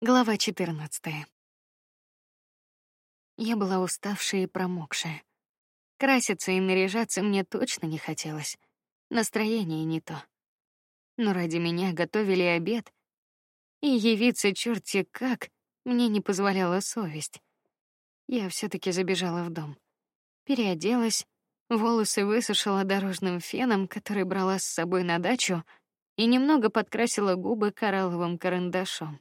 Глава 14. Я была уставшая и промокшая. Краситься и наряжаться мне точно не хотелось. Настроение не то. Но ради меня готовили обед, и явиться черти как мне не позволяла совесть. Я все таки забежала в дом, переоделась, волосы высушила дорожным феном, который брала с собой на дачу, и немного подкрасила губы коралловым карандашом.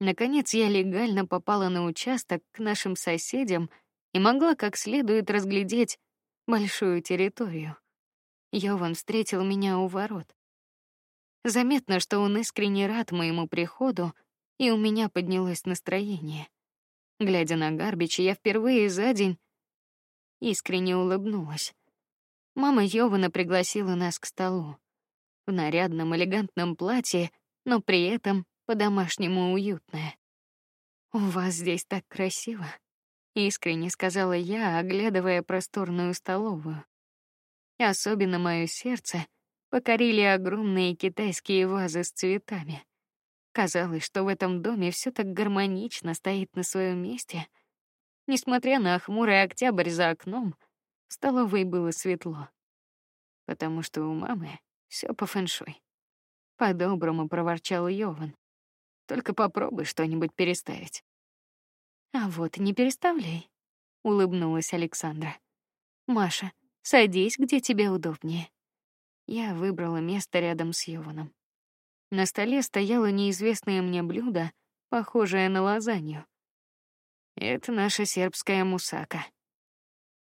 Наконец я легально попала на участок к нашим соседям и могла как следует разглядеть большую территорию. Йован встретил меня у ворот. Заметно, что он искренне рад моему приходу, и у меня поднялось настроение. Глядя на Гарбича, я впервые за день искренне улыбнулась. Мама Йована пригласила нас к столу в нарядном элегантном платье, но при этом по-домашнему уютное. У вас здесь так красиво, искренне сказала я, оглядывая просторную столовую. И особенно мое сердце покорили огромные китайские вазы с цветами. Казалось, что в этом доме все так гармонично стоит на своем месте. Несмотря на хмурый октябрь за окном, в столовой было светло, потому что у мамы все по фэншуй. По-доброму проворчал Йован. Только попробуй что-нибудь переставить. А вот не переставляй, улыбнулась Александра. Маша, садись, где тебе удобнее. Я выбрала место рядом с Йованом. На столе стояло неизвестное мне блюдо, похожее на лазанью. Это наша сербская мусака.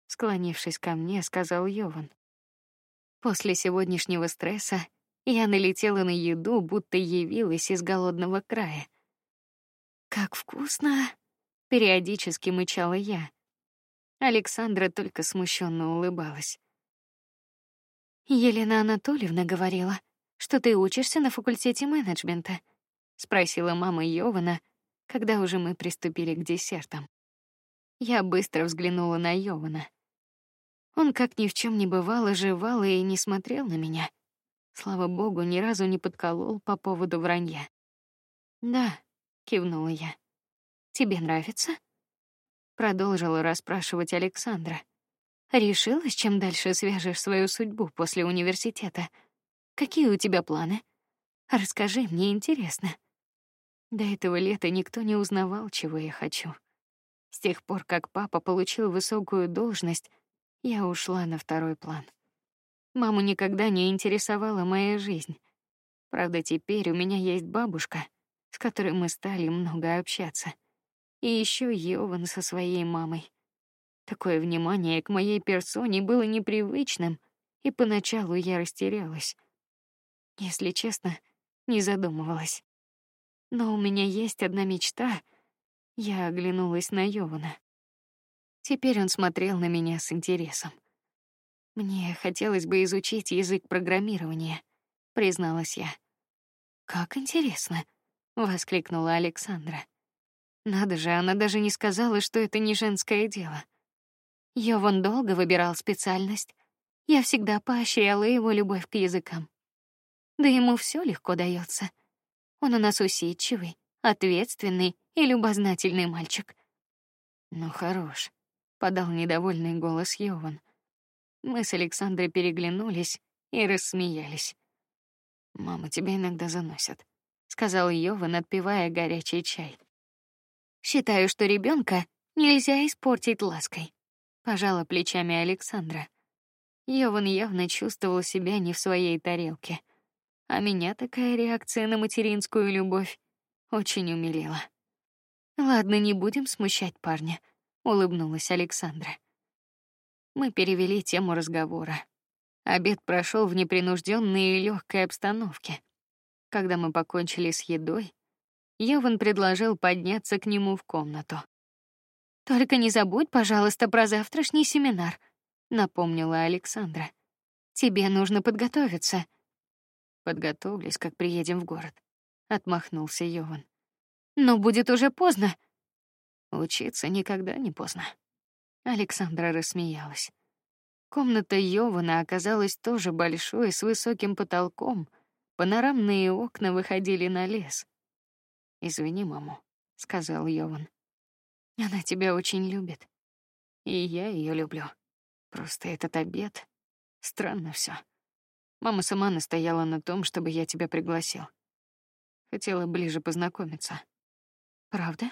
Склонившись ко мне, сказал Йован. После сегодняшнего стресса я налетела на еду, будто явилась из голодного края. Как вкусно! Периодически мычала я. Александра только смущенно улыбалась. Елена Анатольевна говорила, что ты учишься на факультете менеджмента, спросила мама Йована, когда уже мы приступили к десертам. Я быстро взглянула на Йована. Он как ни в чем не бывало жевал и не смотрел на меня. Слава богу, ни разу не подколол по поводу вранья. Да, кивнула я. Тебе нравится? Продолжила расспрашивать Александра. Решила, с чем дальше свяжешь свою судьбу после университета? Какие у тебя планы? Расскажи, мне интересно. До этого лета никто не узнавал, чего я хочу. С тех пор, как папа получил высокую должность, я ушла на второй план. Маму никогда не интересовала моя жизнь. Правда, теперь у меня есть бабушка, с которой мы стали много общаться. И еще Йован со своей мамой. Такое внимание к моей персоне было непривычным, и поначалу я растерялась. Если честно, не задумывалась. Но у меня есть одна мечта. Я оглянулась на Йована. Теперь он смотрел на меня с интересом. Мне хотелось бы изучить язык программирования, призналась я. Как интересно, воскликнула Александра. Надо же, она даже не сказала, что это не женское дело. Йован долго выбирал специальность. Я всегда поощряла его любовь к языкам. Да ему все легко дается. Он у нас усидчивый, ответственный и любознательный мальчик. Ну хорош, подал недовольный голос Йован. Мы с Александрой переглянулись и рассмеялись. Мама тебя иногда заносят, сказал Йован, отпивая горячий чай. Считаю, что ребенка нельзя испортить лаской. Пожала плечами Александра. Йован явно чувствовал себя не в своей тарелке, а меня такая реакция на материнскую любовь очень умилила. Ладно, не будем смущать парня, улыбнулась Александра. Мы перевели тему разговора. Обед прошел в непринужденной и легкой обстановке. Когда мы покончили с едой, Йован предложил подняться к нему в комнату. Только не забудь, пожалуйста, про завтрашний семинар, напомнила Александра. Тебе нужно подготовиться. Подготовлюсь, как приедем в город, отмахнулся Йован. Но будет уже поздно. Учиться никогда не поздно. Александра рассмеялась. Комната Йована оказалась тоже большой, с высоким потолком. Панорамные окна выходили на лес. Извини, маму, сказал Йован. Она тебя очень любит, и я ее люблю. Просто этот обед странно все. Мама сама настояла на том, чтобы я тебя пригласил. Хотела ближе познакомиться. Правда?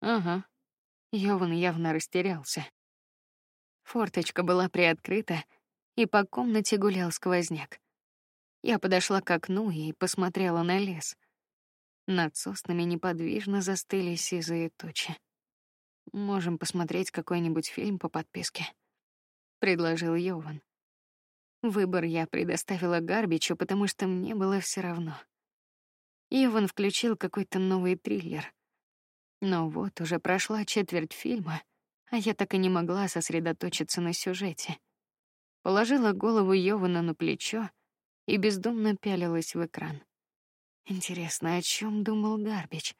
Ага. Йован явно растерялся. Форточка была приоткрыта, и по комнате гулял сквозняк. Я подошла к окну и посмотрела на лес. Над соснами неподвижно застыли сизые тучи. Можем посмотреть какой-нибудь фильм по подписке, предложил Йован. Выбор я предоставила Гарбичу, потому что мне было все равно. Йован включил какой-то новый триллер. Но вот уже прошла четверть фильма, а я так и не могла сосредоточиться на сюжете. Положила голову Йована на плечо и бездумно пялилась в экран. Интересно, о чем думал Гарбич?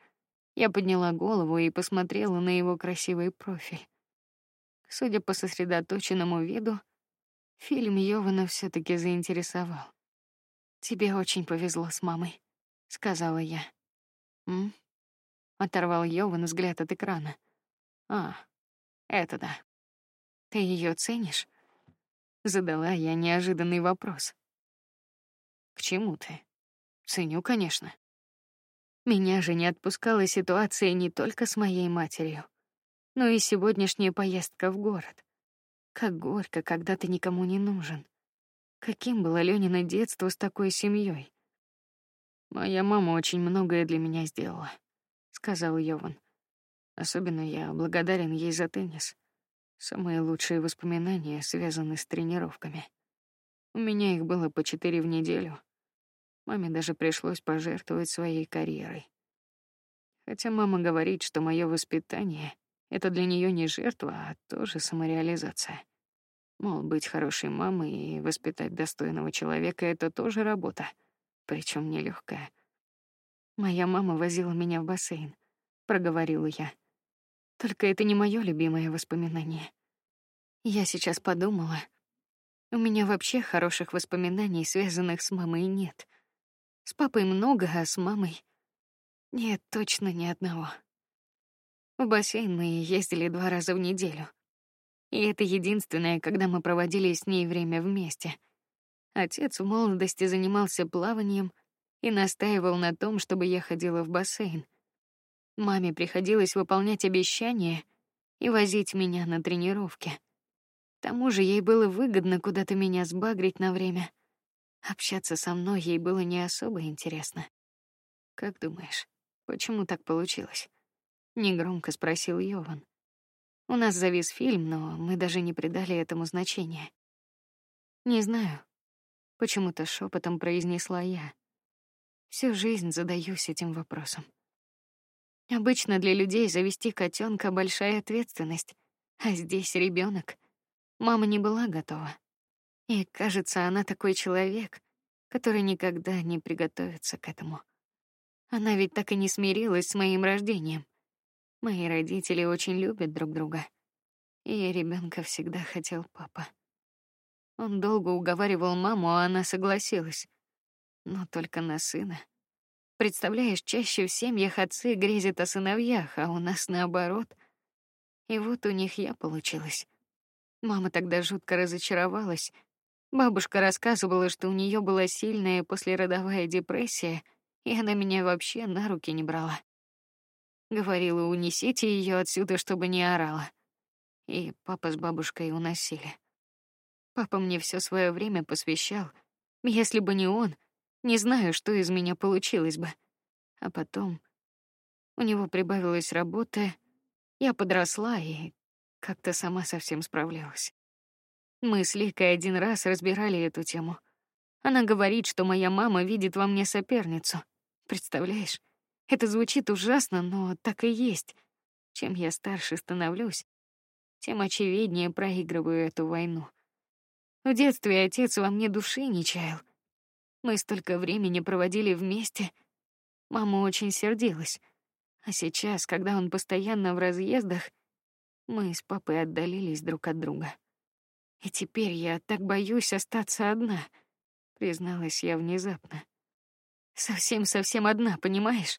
Я подняла голову и посмотрела на его красивый профиль. Судя по сосредоточенному виду, фильм Йована все таки заинтересовал. Тебе очень повезло с мамой, сказала я. М? Оторвал Йован взгляд от экрана. А, это да. Ты ее ценишь? Задала я неожиданный вопрос. К чему ты? Ценю, конечно. Меня же не отпускала ситуация не только с моей матерью, но и сегодняшняя поездка в город. Как горько, когда ты никому не нужен. Каким было Лёнино детство с такой семьей? Моя мама очень многое для меня сделала, сказал Йован. Особенно я благодарен ей за теннис. Самые лучшие воспоминания связаны с тренировками. У меня их было по четыре в неделю. Маме даже пришлось пожертвовать своей карьерой. Хотя мама говорит, что мое воспитание — это для нее не жертва, а тоже самореализация. Мол, быть хорошей мамой и воспитать достойного человека — это тоже работа, причем нелегкая. Моя мама возила меня в бассейн, проговорила я. Только это не мое любимое воспоминание. Я сейчас подумала, у меня вообще хороших воспоминаний, связанных с мамой, нет. С папой много, а с мамой нет, точно ни одного. В бассейн мы ездили два раза в неделю. И это единственное, когда мы проводили с ней время вместе. Отец в молодости занимался плаванием и настаивал на том, чтобы я ходила в бассейн. Маме приходилось выполнять обещания и возить меня на тренировки. К тому же ей было выгодно куда-то меня сбагрить на время. Общаться со мной ей было не особо интересно. Как думаешь, почему так получилось? Негромко спросил Йован. У нас завис фильм, но мы даже не придали этому значения. Не знаю. Почему-то шепотом произнесла я. Всю жизнь задаюсь этим вопросом. Обычно для людей завести котенка большая ответственность, а здесь ребенок. Мама не была готова. И, кажется, она такой человек, который никогда не приготовится к этому. Она ведь так и не смирилась с моим рождением. Мои родители очень любят друг друга, и ребенка всегда хотел папа. Он долго уговаривал маму, а она согласилась, но только на сына. Представляешь, чаще в семьях отцы грезят о сыновьях, а у нас наоборот. И вот у них я получилась. Мама тогда жутко разочаровалась, Бабушка рассказывала, что у нее была сильная послеродовая депрессия, и она меня вообще на руки не брала. Говорила, унесите ее отсюда, чтобы не орала. И папа с бабушкой уносили. Папа мне все свое время посвящал. Если бы не он, не знаю, что из меня получилось бы. А потом у него прибавилось работы, я подросла и как-то сама совсем справлялась. Мы с Ликой один раз разбирали эту тему. Она говорит, что моя мама видит во мне соперницу. Представляешь? Это звучит ужасно, но так и есть. Чем я старше становлюсь, тем очевиднее проигрываю эту войну. В детстве отец во мне души не чаял. Мы столько времени проводили вместе. Мама очень сердилась. А сейчас, когда он постоянно в разъездах, мы с папой отдалились друг от друга. И теперь я так боюсь остаться одна, призналась я внезапно. Совсем-совсем одна, понимаешь?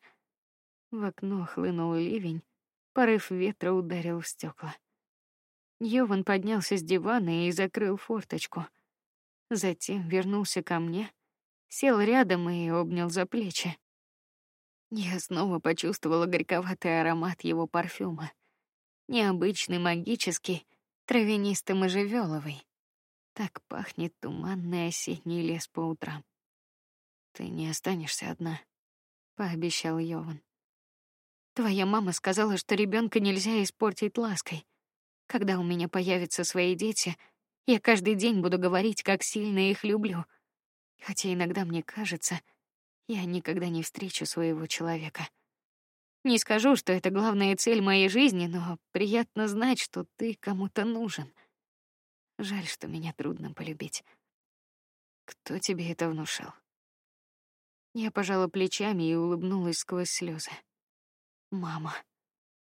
В окно хлынул ливень, порыв ветра ударил в стекла. Йован поднялся с дивана и закрыл форточку. Затем вернулся ко мне, сел рядом и обнял за плечи. Я снова почувствовала горьковатый аромат его парфюма, необычный, магический, травянисто-можжевеловый. Так пахнет туманный осенний лес по утрам. Ты не останешься одна, пообещал Йован. Твоя мама сказала, что ребенка нельзя испортить лаской. Когда у меня появятся свои дети, я каждый день буду говорить, как сильно их люблю. Хотя иногда мне кажется, я никогда не встречу своего человека. Не скажу, что это главная цель моей жизни, но приятно знать, что ты кому-то нужен. Жаль, что меня трудно полюбить. Кто тебе это внушил? Я пожала плечами и улыбнулась сквозь слезы. Мама.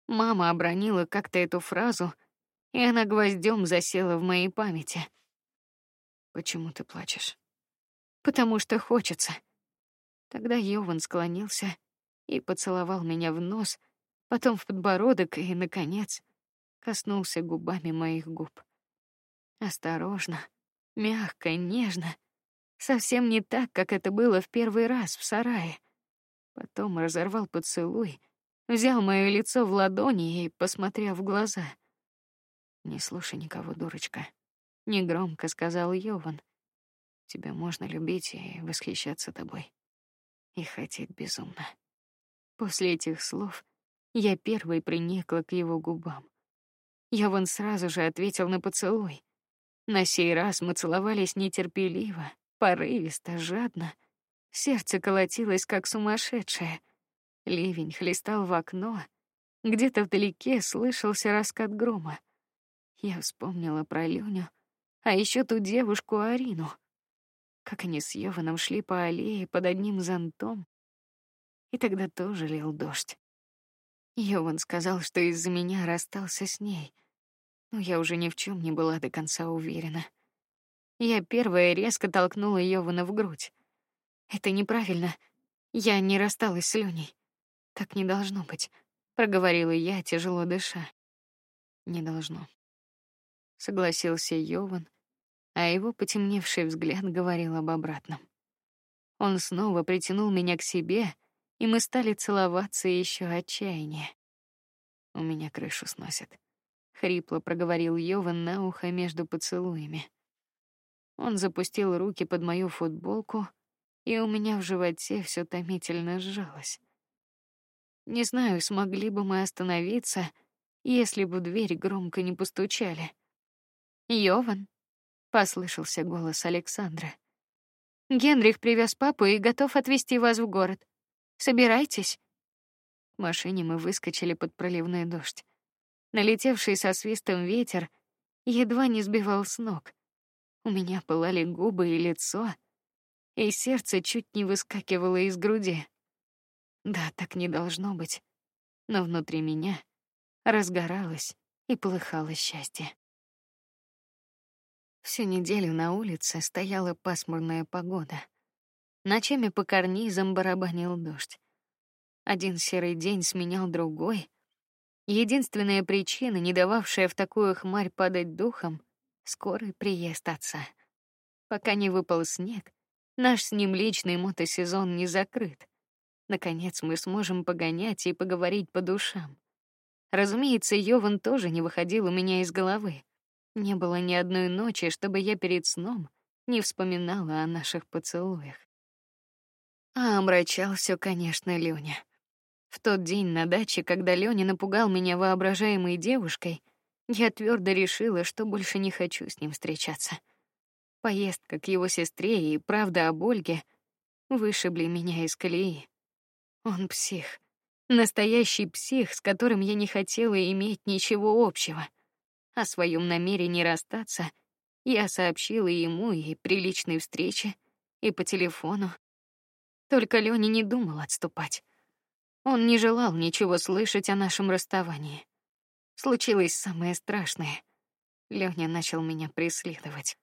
Мама обронила как-то эту фразу, и она гвоздем засела в моей памяти. Почему ты плачешь? Потому что хочется. Тогда Йован склонился и поцеловал меня в нос, потом в подбородок и, наконец, коснулся губами моих губ. Осторожно, мягко, нежно, совсем не так, как это было в первый раз в сарае. Потом разорвал поцелуй, взял мое лицо в ладони и посмотрел в глаза. Не слушай никого, дурочка, негромко сказал Йован. Тебя можно любить и восхищаться тобой, и хотеть безумно. После этих слов я первой приникла к его губам. Йован сразу же ответил на поцелуй. На сей раз мы целовались нетерпеливо, порывисто, жадно. Сердце колотилось как сумасшедшее. Ливень хлестал в окно. Где-то вдалеке слышался раскат грома. Я вспомнила про Люню, а еще ту девушку Арину. Как они с Йованом шли по аллее под одним зонтом, и тогда тоже лил дождь. Йован сказал, что из-за меня расстался с ней, но я уже ни в чем не была до конца уверена. Я первая резко толкнула Йована в грудь. Это неправильно. Я не рассталась с Леней. Так не должно быть, проговорила я, тяжело дыша. Не должно. Согласился Йован, а его потемневший взгляд говорил об обратном. Он снова притянул меня к себе, и мы стали целоваться еще отчаяннее. У меня крышу сносит хрипло проговорил Йован на ухо между поцелуями. Он запустил руки под мою футболку, и у меня в животе все томительно сжалось. Не знаю, смогли бы мы остановиться, если бы в дверь громко не постучали. Йован, послышался голос Александра. Генрих привез папу и готов отвезти вас в город. Собирайтесь. В машине мы выскочили под проливной дождь. Налетевший со свистом ветер едва не сбивал с ног. У меня пылали губы и лицо, и сердце чуть не выскакивало из груди. Да, так не должно быть, но внутри меня разгоралось и полыхало счастье. Всю неделю на улице стояла пасмурная погода. Ночами по карнизам барабанил дождь. Один серый день сменял другой, Единственная причина, не дававшая в такую хмарь падать духом, скорый приезд отца. Пока не выпал снег, наш с ним личный мотосезон не закрыт. Наконец мы сможем погонять и поговорить по душам. Разумеется, Йован тоже не выходил у меня из головы. Не было ни одной ночи, чтобы я перед сном не вспоминала о наших поцелуях. А омрачал все, конечно, Лёня. В тот день на даче, когда Лёня напугал меня воображаемой девушкой, я твердо решила, что больше не хочу с ним встречаться. Поездка к его сестре и правда об Ольге вышибли меня из колеи. Он псих, настоящий псих, с которым я не хотела иметь ничего общего. О своем намерении расстаться я сообщила ему и при личной встрече, и по телефону. Только Лёня не думал отступать. Он не желал ничего слышать о нашем расставании. Случилось самое страшное. Лёня начал меня преследовать.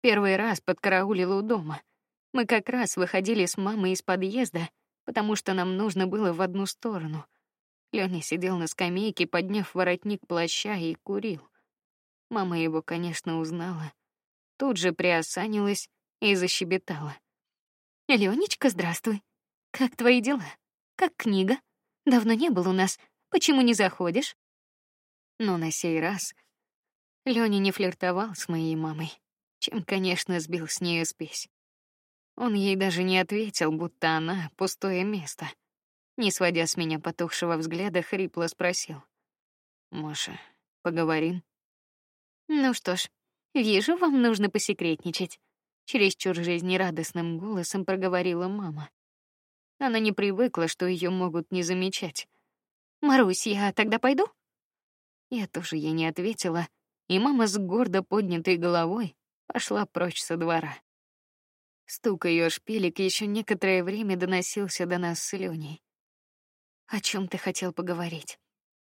Первый раз подкараулил у дома. Мы как раз выходили с мамой из подъезда, потому что нам нужно было в одну сторону. Лёня сидел на скамейке, подняв воротник плаща и курил. Мама его, конечно, узнала. Тут же приосанилась и защебетала. Ленечка, здравствуй. Как твои дела? Как книга? Давно не был у нас. Почему не заходишь? Но на сей раз Лёня не флиртовал с моей мамой, чем, конечно, сбил с нее спесь. Он ей даже не ответил, будто она пустое место. Не сводя с меня потухшего взгляда, хрипло спросил: "Маша, поговорим?" Ну что ж, вижу, вам нужно посекретничать. Чересчур жизнерадостным голосом проговорила мама. Она не привыкла, что ее могут не замечать. Марусь, я тогда пойду? Я тоже ей не ответила, и мама с гордо поднятой головой пошла прочь со двора. Стук ее шпилек еще некоторое время доносился до нас с Леней. О чем ты хотел поговорить?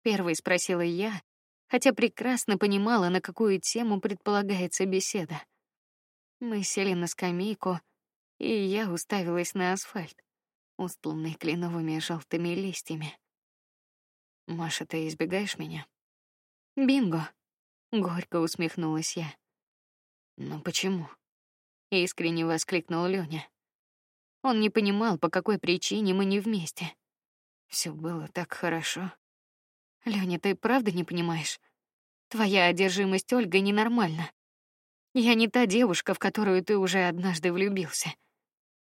Первый спросила я, хотя прекрасно понимала, на какую тему предполагается беседа. Мы сели на скамейку, и я уставилась на асфальт, устланный кленовыми желтыми листьями. Маша, ты избегаешь меня? Бинго. Горько усмехнулась я. Но почему? Искренне воскликнул Лёня. Он не понимал, по какой причине мы не вместе. Все было так хорошо. Лёня, ты правда не понимаешь? Твоя одержимость Ольгой ненормальна. Я не та девушка, в которую ты уже однажды влюбился.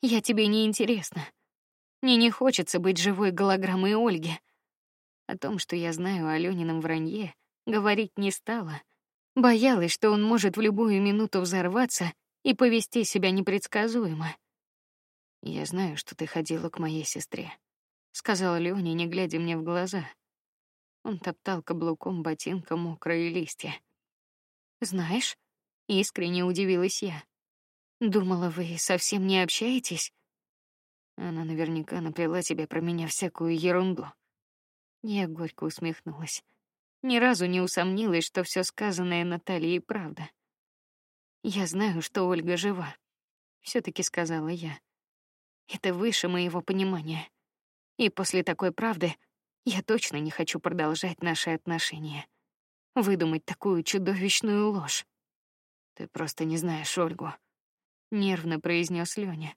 Я тебе не интересна. Мне не хочется быть живой голограммой Ольги. О том, что я знаю о Лёнином вранье, говорить не стала. Боялась, что он может в любую минуту взорваться и повести себя непредсказуемо. Я знаю, что ты ходила к моей сестре, сказала Лёня, не глядя мне в глаза. Он топтал каблуком ботинка мокрые листья. Знаешь, искренне удивилась я. Думала, вы совсем не общаетесь. Она наверняка наплела тебе про меня всякую ерунду. Я горько усмехнулась. Ни разу не усомнилась, что все сказанное Натальей правда. Я знаю, что Ольга жива. Все-таки сказала я. Это выше моего понимания. И после такой правды я точно не хочу продолжать наши отношения. Выдумать такую чудовищную ложь. Ты просто не знаешь Ольгу, нервно произнес Лёня.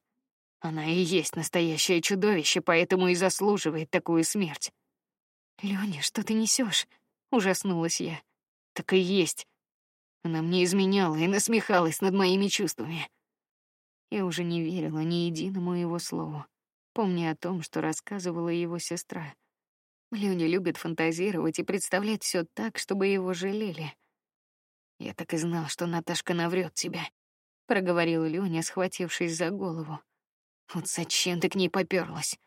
Она и есть настоящее чудовище, поэтому и заслуживает такую смерть. Лёня, что ты несешь? Ужаснулась я. Так и есть. Она мне изменяла и насмехалась над моими чувствами. Я уже не верила ни единому его слову, помня о том, что рассказывала его сестра. Лёня любит фантазировать и представлять все так, чтобы его жалели. Я так и знал, что Наташка наврет тебя, проговорил Лёня, схватившись за голову. Вот зачем ты к ней попёрлась?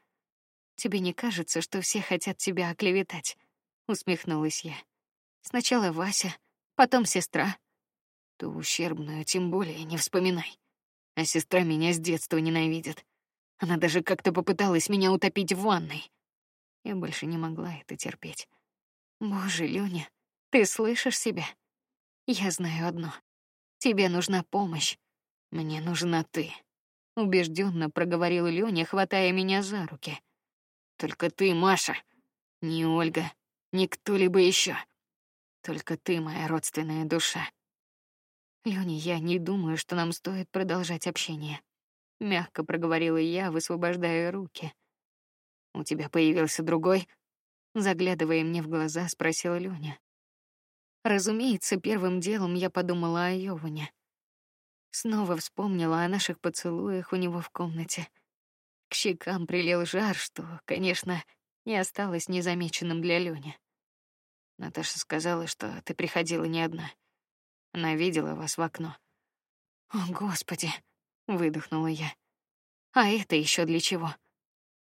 Тебе не кажется, что все хотят тебя оклеветать? Усмехнулась я. Сначала Вася, потом сестра. Ту ущербную тем более не вспоминай. А сестра меня с детства ненавидит. Она даже как-то попыталась меня утопить в ванной. Я больше не могла это терпеть. Боже, Лёня, ты слышишь себя? Я знаю одно. Тебе нужна помощь. Мне нужна ты. Убежденно проговорил Лёня, хватая меня за руки. Только ты, Маша, не Ольга, не кто-либо еще. Только ты, моя родственная душа. Лёня, я не думаю, что нам стоит продолжать общение. Мягко проговорила я, высвобождая руки. У тебя появился другой? Заглядывая мне в глаза, спросила Лёня. Разумеется, первым делом я подумала о Йоване. Снова вспомнила о наших поцелуях у него в комнате. К щекам прилил жар, что, конечно, не осталось незамеченным для Лёни. Наташа сказала, что ты приходила не одна. Она видела вас в окно. О, господи, выдохнула я. А это еще для чего?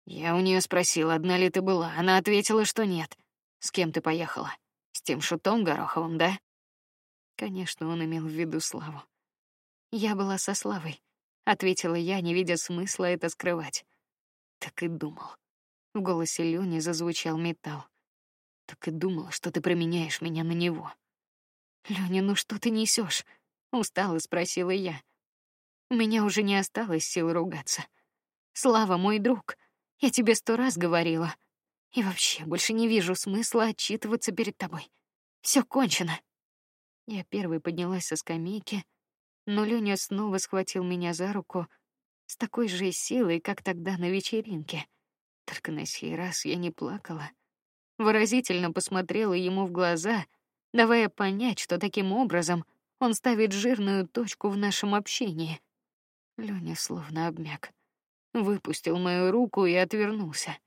Я у нее спросила, одна ли ты была. Она ответила, что нет. С кем ты поехала? С тем шутом Гороховым, да? Конечно, он имел в виду Славу. Я была со Славой, ответила я, не видя смысла это скрывать. Так и думал. В голосе Лёни зазвучал металл. Так и думал, что ты променяешь меня на него. Лёня, ну что ты несешь? Устала, спросила я. У меня уже не осталось сил ругаться. Слава мой друг, Я тебе сто раз говорила. И вообще больше не вижу смысла отчитываться перед тобой. Все кончено. Я первой поднялась со скамейки, но Лёня снова схватил меня за руку с такой же силой, как тогда на вечеринке. Только на сей раз я не плакала. Выразительно посмотрела ему в глаза, давая понять, что таким образом он ставит жирную точку в нашем общении. Лёня словно обмяк, выпустил мою руку и отвернулся.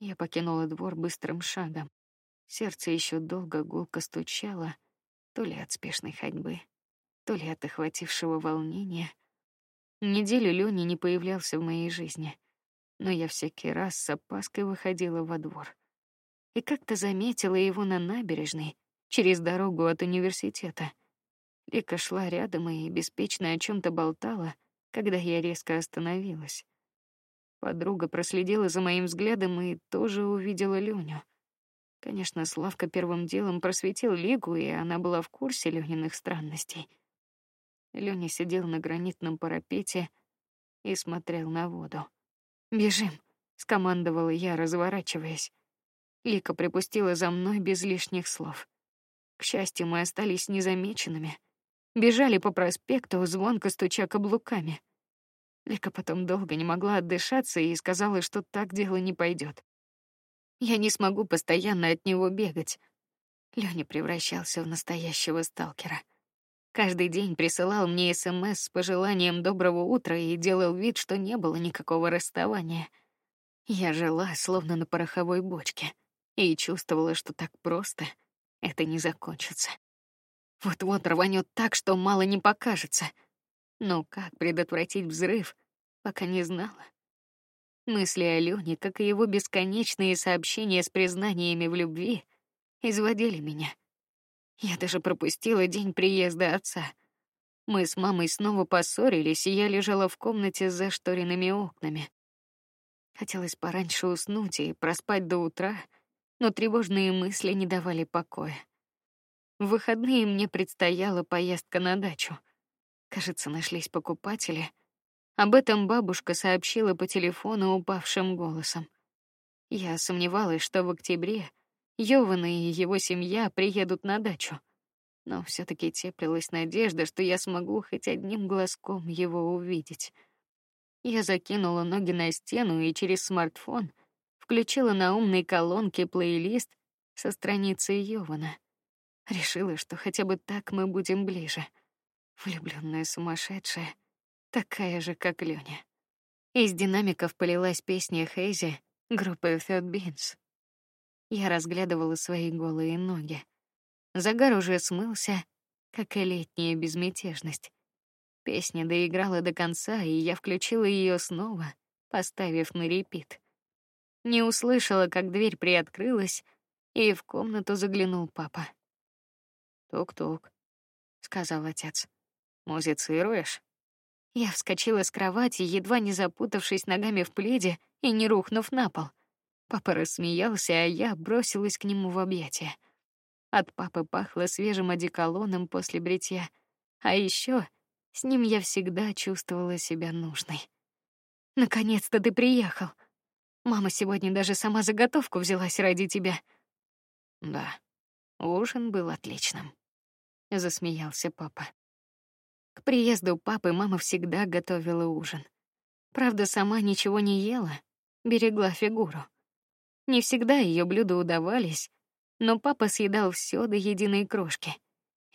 Я покинула двор быстрым шагом. Сердце еще долго гулко стучало, то ли от спешной ходьбы, то ли от охватившего волнения. Неделю Лёни не появлялся в моей жизни, но я всякий раз с опаской выходила во двор и как-то заметила его на набережной через дорогу от университета. Лика шла рядом и беспечно о чем-то болтала, когда я резко остановилась. Подруга проследила за моим взглядом и тоже увидела Люню. Конечно, Славка первым делом просветил Лигу, и она была в курсе Люниных странностей. Люня сидел на гранитном парапете и смотрел на воду. Бежим, скомандовала я, разворачиваясь. Лика припустила за мной без лишних слов. К счастью, мы остались незамеченными. Бежали по проспекту, звонко стуча каблуками. Лика потом долго не могла отдышаться и сказала, что так дело не пойдет. Я не смогу постоянно от него бегать. Лёня превращался в настоящего сталкера. Каждый день присылал мне СМС с пожеланием доброго утра и делал вид, что не было никакого расставания. Я жила словно на пороховой бочке и чувствовала, что так просто это не закончится. Вот-вот рванет так, что мало не покажется. Но как предотвратить взрыв, пока не знала. Мысли о Лёне, как и его бесконечные сообщения с признаниями в любви, изводили меня. Я даже пропустила день приезда отца. Мы с мамой снова поссорились, и я лежала в комнате с зашторенными окнами. Хотелось пораньше уснуть и проспать до утра, но тревожные мысли не давали покоя. В выходные мне предстояла поездка на дачу. Кажется, нашлись покупатели. Об этом бабушка сообщила по телефону упавшим голосом. Я сомневалась, что в октябре Йован и его семья приедут на дачу, но все-таки теплилась надежда, что я смогу хоть одним глазком его увидеть. Я закинула ноги на стену и через смартфон включила на умной колонке плейлист со страницы Йована. Решила, что хотя бы так мы будем ближе. Влюбленная сумасшедшая, такая же, как Лёня. Из динамиков полилась песня Хейзи группы Third Beans. Я разглядывала свои голые ноги. Загар уже смылся, как и летняя безмятежность. Песня доиграла до конца, и я включила ее снова, поставив на репит. Не услышала, как дверь приоткрылась, и в комнату заглянул папа. Тук-тук, сказал отец. Музицируешь? Я вскочила с кровати, едва не запутавшись ногами в пледе и не рухнув на пол. Папа рассмеялся, а я бросилась к нему в объятия. От папы пахло свежим одеколоном после бритья, а еще с ним я всегда чувствовала себя нужной. Наконец-то ты приехал. Мама сегодня даже сама заготовку взялась ради тебя. Да, ужин был отличным. Засмеялся папа. Приезду папы мама всегда готовила ужин. Правда, сама ничего не ела, берегла фигуру. Не всегда ее блюда удавались, но папа съедал все до единой крошки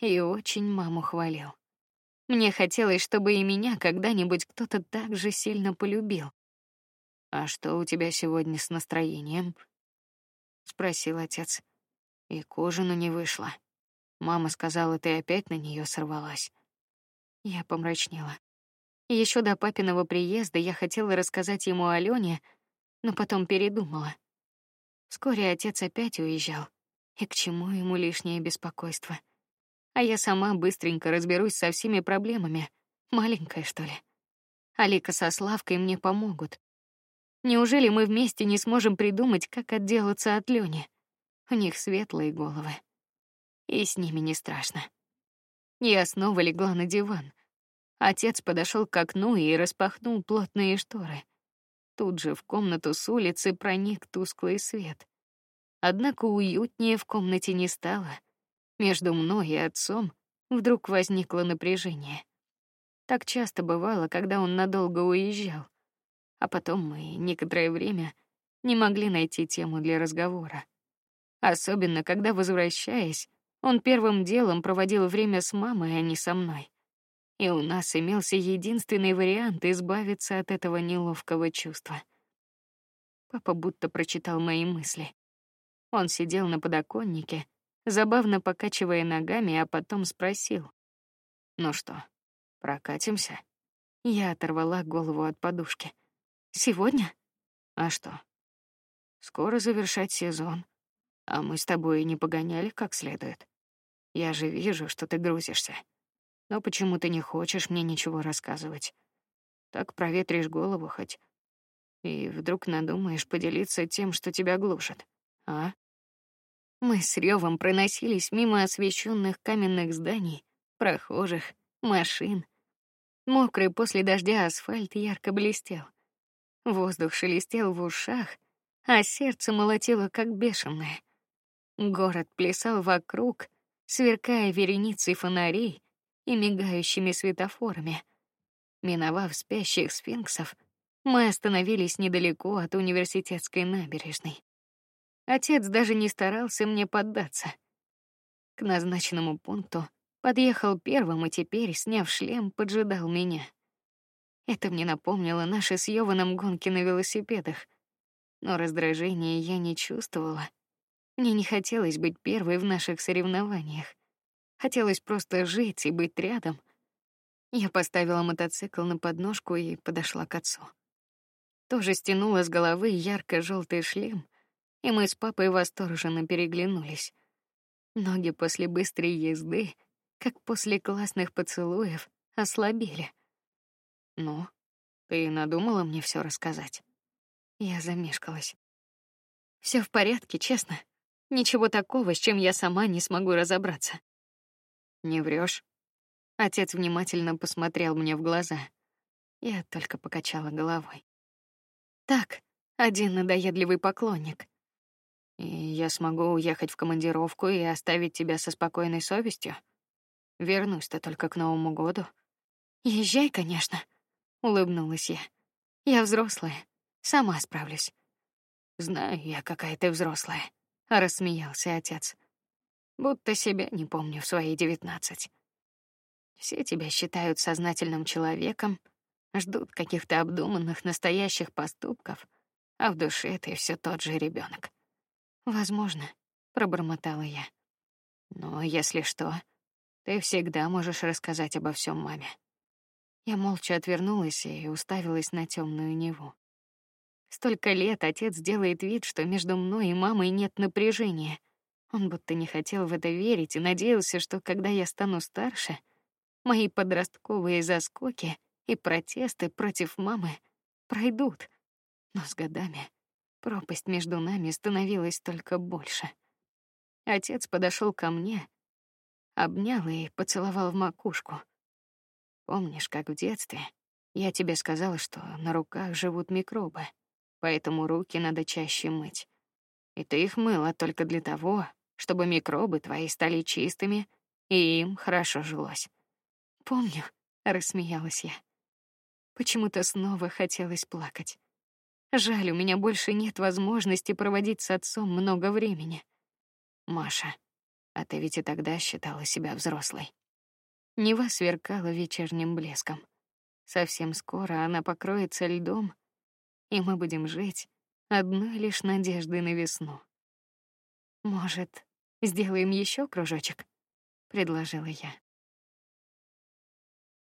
и очень маму хвалил. Мне хотелось, чтобы и меня когда-нибудь кто-то так же сильно полюбил. А что у тебя сегодня с настроением? спросил отец. И к ужину не вышла. Мама сказала, ты опять на нее сорвалась. Я помрачнела. Еще до папиного приезда я хотела рассказать ему о Лене, но потом передумала. Вскоре отец опять уезжал, и к чему ему лишнее беспокойство? А я сама быстренько разберусь со всеми проблемами, маленькая что ли. Алика со Славкой мне помогут. Неужели мы вместе не сможем придумать, как отделаться от Лёни? У них светлые головы, и с ними не страшно. Я снова легла на диван. Отец подошел к окну и распахнул плотные шторы. Тут же в комнату с улицы проник тусклый свет. Однако уютнее в комнате не стало. Между мной и отцом вдруг возникло напряжение. Так часто бывало, когда он надолго уезжал, а потом мы некоторое время не могли найти тему для разговора. Особенно когда, возвращаясь, он первым делом проводил время с мамой, а не со мной. И у нас имелся единственный вариант избавиться от этого неловкого чувства. Папа будто прочитал мои мысли. Он сидел на подоконнике, забавно покачивая ногами, а потом спросил: "Ну что, прокатимся?" Я оторвала голову от подушки. "Сегодня? А что? Скоро завершать сезон, а мы с тобой не погоняли как следует. Я же вижу, что ты грузишься. Но почему ты не хочешь мне ничего рассказывать? Так проветришь голову хоть, и вдруг надумаешь поделиться тем, что тебя глушит, а?" Мы с ревом проносились мимо освещенных каменных зданий, прохожих, машин. Мокрый после дождя асфальт ярко блестел. Воздух шелестел в ушах, а сердце молотило как бешеное. Город плясал вокруг, сверкая вереницей фонарей и мигающими светофорами. Миновав спящих сфинксов, мы остановились недалеко от университетской набережной. Отец даже не старался мне поддаться. К назначенному пункту подъехал первым и теперь, сняв шлем, поджидал меня. Это мне напомнило наши с Йованом гонки на велосипедах, но раздражения я не чувствовала. Мне не хотелось быть первой в наших соревнованиях. Хотелось просто жить и быть рядом. Я поставила мотоцикл на подножку и подошла к отцу. Тоже стянула с головы ярко-желтый шлем, и мы с папой восторженно переглянулись. Ноги после быстрой езды, как после классных поцелуев, ослабели. Ну, ты надумала мне все рассказать? Я замешкалась. Все в порядке, честно. Ничего такого, с чем я сама не смогу разобраться. Не врешь? Отец внимательно посмотрел мне в глаза. Я только покачала головой. Так, один надоедливый поклонник. И я смогу уехать в командировку и оставить тебя со спокойной совестью. Вернусь-то только к Новому году. Езжай, конечно, улыбнулась я. Я взрослая, сама справлюсь. Знаю я, какая ты взрослая, рассмеялся отец. Будто себя не помню в свои девятнадцать. Все тебя считают сознательным человеком, ждут каких-то обдуманных настоящих поступков, а в душе ты все тот же ребенок. Возможно, пробормотала я. Но если что, ты всегда можешь рассказать обо всем маме. Я молча отвернулась и уставилась на темную Неву. Столько лет отец делает вид, что между мной и мамой нет напряжения. Он будто не хотел в это верить и надеялся, что когда я стану старше, мои подростковые заскоки и протесты против мамы пройдут. Но с годами Пропасть между нами становилась только больше. Отец подошел ко мне, обнял и поцеловал в макушку. Помнишь, как в детстве я тебе сказала, что на руках живут микробы, поэтому руки надо чаще мыть. И ты их мыла только для того, чтобы микробы твои стали чистыми и им хорошо жилось. Помню, рассмеялась я. Почему-то снова хотелось плакать. Жаль, у меня больше нет возможности проводить с отцом много времени. Маша, а ты ведь и тогда считала себя взрослой. Нева сверкала вечерним блеском. Совсем скоро она покроется льдом, и мы будем жить одной лишь надеждой на весну. Может, сделаем еще кружочек? предложила я.